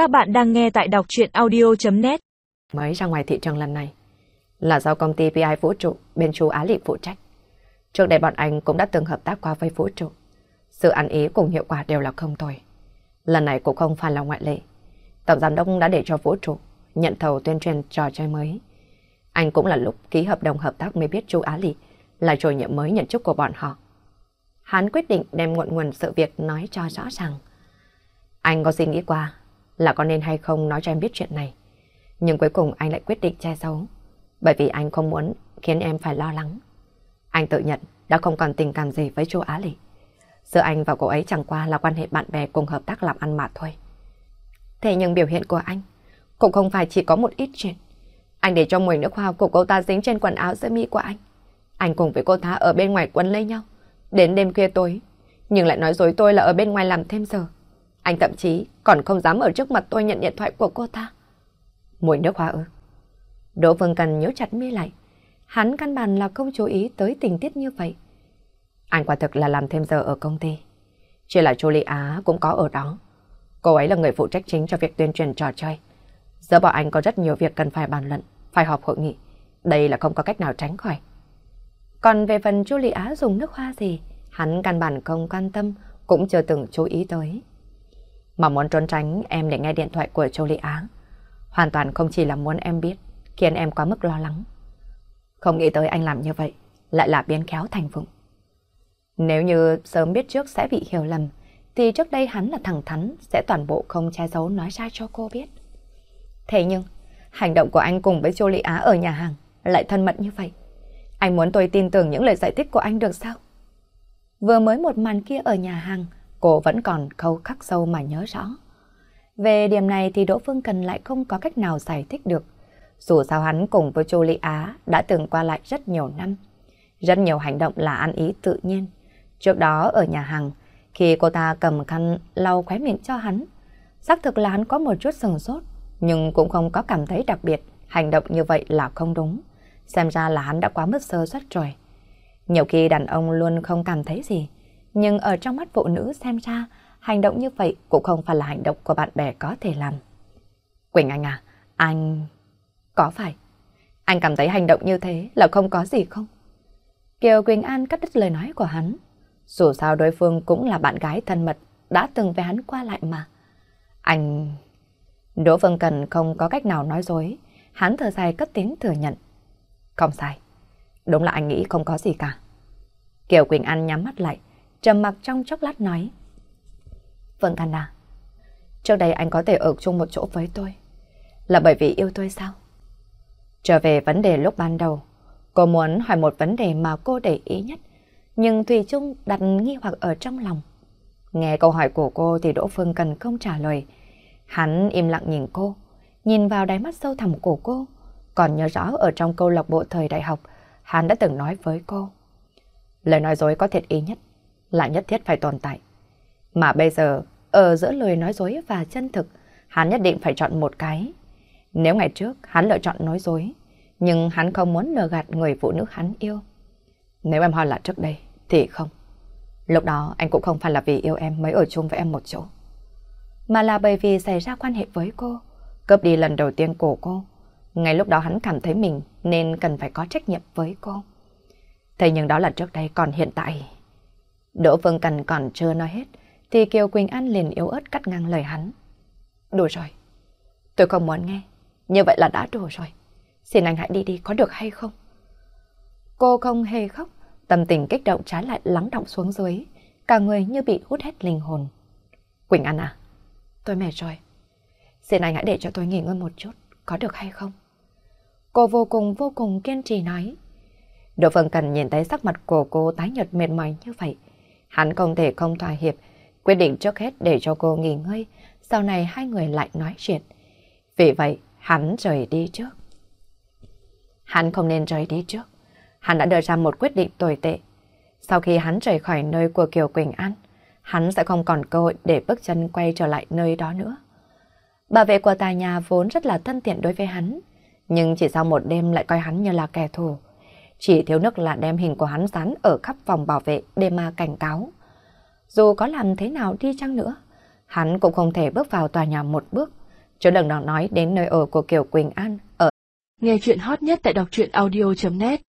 Các bạn đang nghe tại đọc chuyện audio.net Mới ra ngoài thị trường lần này, là do công ty PI Vũ trụ, bên chú Á Lị phụ trách. Trước đây bọn anh cũng đã từng hợp tác qua với Vũ trụ. Sự ăn ý cùng hiệu quả đều là không tồi. Lần này cũng không phải là ngoại lệ. Tổng giám đốc đã để cho Vũ trụ nhận thầu tuyên truyền trò chơi mới. Anh cũng là lúc ký hợp đồng hợp tác mới biết chú Á Lị là chủ nhiệm mới nhận chức của bọn họ. Hắn quyết định đem nguồn nguồn sự việc nói cho rõ ràng. Anh có suy nghĩ qua là có nên hay không nói cho em biết chuyện này. Nhưng cuối cùng anh lại quyết định che giấu. Bởi vì anh không muốn khiến em phải lo lắng. Anh tự nhận đã không còn tình cảm gì với chú Á Lị. Giữa anh và cô ấy chẳng qua là quan hệ bạn bè cùng hợp tác làm ăn mà thôi. Thế nhưng biểu hiện của anh cũng không phải chỉ có một ít chuyện. Anh để cho mùi nước hoa của cô ta dính trên quần áo sơ mi của anh. Anh cùng với cô ta ở bên ngoài quấn lấy nhau. Đến đêm khuya tối. Nhưng lại nói dối tôi là ở bên ngoài làm thêm giờ. Anh thậm chí còn không dám ở trước mặt tôi nhận điện thoại của cô ta. Mùi nước hoa ư. Đỗ Vương Cần nhớ chặt mi lại. Hắn căn bản là không chú ý tới tình tiết như vậy. Anh quả thực là làm thêm giờ ở công ty. Chỉ là Chu Á cũng có ở đó. Cô ấy là người phụ trách chính cho việc tuyên truyền trò chơi. Giờ bọn anh có rất nhiều việc cần phải bàn luận, phải họp hội nghị. Đây là không có cách nào tránh khỏi. Còn về phần Chu Á dùng nước hoa gì, hắn căn bản không quan tâm, cũng chưa từng chú ý tới. Mà muốn trốn tránh em để nghe điện thoại của Châu Lệ Á. Hoàn toàn không chỉ là muốn em biết, khiến em quá mức lo lắng. Không nghĩ tới anh làm như vậy, lại là biến khéo thành vụng. Nếu như sớm biết trước sẽ bị hiểu lầm, thì trước đây hắn là thẳng thắn, sẽ toàn bộ không che giấu nói ra cho cô biết. Thế nhưng, hành động của anh cùng với Châu Lệ Á ở nhà hàng lại thân mật như vậy. Anh muốn tôi tin tưởng những lời giải thích của anh được sao? Vừa mới một màn kia ở nhà hàng, cô vẫn còn khâu khắc sâu mà nhớ rõ. Về điểm này thì Đỗ Phương Cần lại không có cách nào giải thích được. Dù sao hắn cùng với Chu lị Á đã từng qua lại rất nhiều năm. Rất nhiều hành động là ăn ý tự nhiên. Trước đó ở nhà hàng, khi cô ta cầm khăn lau khóe miệng cho hắn, xác thực là hắn có một chút sừng sốt, nhưng cũng không có cảm thấy đặc biệt, hành động như vậy là không đúng. Xem ra là hắn đã quá mất sơ suất rồi. Nhiều khi đàn ông luôn không cảm thấy gì, nhưng ở trong mắt phụ nữ xem ra, hành động như vậy cũng không phải là hành động của bạn bè có thể làm. Quỳnh Anh à, anh... Có phải? Anh cảm thấy hành động như thế là không có gì không? Kiều Quỳnh An cắt đứt lời nói của hắn. Dù sao đối phương cũng là bạn gái thân mật, đã từng với hắn qua lại mà. Anh... Đỗ Phương Cần không có cách nào nói dối, hắn thở dài cất tiếng thừa nhận. Không sai, đúng là anh nghĩ không có gì cả. Kiều Quỳnh An nhắm mắt lại, trầm mặc trong chốc lát nói. Vâng Cần à, trước đây anh có thể ở chung một chỗ với tôi, là bởi vì yêu tôi sao? Trở về vấn đề lúc ban đầu, cô muốn hỏi một vấn đề mà cô để ý nhất, nhưng Thùy Trung đặt nghi hoặc ở trong lòng. Nghe câu hỏi của cô thì Đỗ Phương Cần không trả lời. Hắn im lặng nhìn cô, nhìn vào đáy mắt sâu thẳm của cô. Còn nhớ rõ ở trong câu lạc bộ thời đại học, hắn đã từng nói với cô. Lời nói dối có thiệt ý nhất là nhất thiết phải tồn tại. Mà bây giờ, ở giữa lời nói dối và chân thực, hắn nhất định phải chọn một cái. Nếu ngày trước hắn lựa chọn nói dối, nhưng hắn không muốn lừa gạt người phụ nữ hắn yêu. Nếu em hỏi là trước đây, thì không. Lúc đó anh cũng không phải là vì yêu em mới ở chung với em một chỗ. Mà là bởi vì xảy ra quan hệ với cô, cướp đi lần đầu tiên của cô. Ngay lúc đó hắn cảm thấy mình nên cần phải có trách nhiệm với cô. Thế nhưng đó là trước đây còn hiện tại... Đỗ Phương Cần còn chưa nói hết, thì Kiều Quỳnh An liền yếu ớt cắt ngang lời hắn. Đủ rồi. Tôi không muốn nghe. Như vậy là đã đủ rồi. Xin anh hãy đi đi, có được hay không? Cô không hề khóc, tâm tình kích động trái lại lắng động xuống dưới, cả người như bị hút hết linh hồn. Quỳnh An à, tôi mệt rồi. Xin anh hãy để cho tôi nghỉ ngơi một chút, có được hay không? Cô vô cùng vô cùng kiên trì nói. Đỗ Phương Cần nhìn thấy sắc mặt của cô tái nhợt mệt mỏi như vậy. Hắn không thể không thỏa hiệp, quyết định trước hết để cho cô nghỉ ngơi, sau này hai người lại nói chuyện. Vì vậy, hắn rời đi trước. Hắn không nên rời đi trước. Hắn đã đưa ra một quyết định tồi tệ. Sau khi hắn rời khỏi nơi của Kiều Quỳnh An, hắn sẽ không còn cơ hội để bước chân quay trở lại nơi đó nữa. Bảo vệ của tòa nhà vốn rất là thân thiện đối với hắn, nhưng chỉ sau một đêm lại coi hắn như là kẻ thù. Chỉ thiếu nước là đem hình của hắn dán ở khắp phòng bảo vệ để mà cảnh cáo. Dù có làm thế nào đi chăng nữa, hắn cũng không thể bước vào tòa nhà một bước, Chứ đừng nào nói đến nơi ở của Kiều Quỳnh An ở. Nghe chuyện hot nhất tại đọc truyện audio.net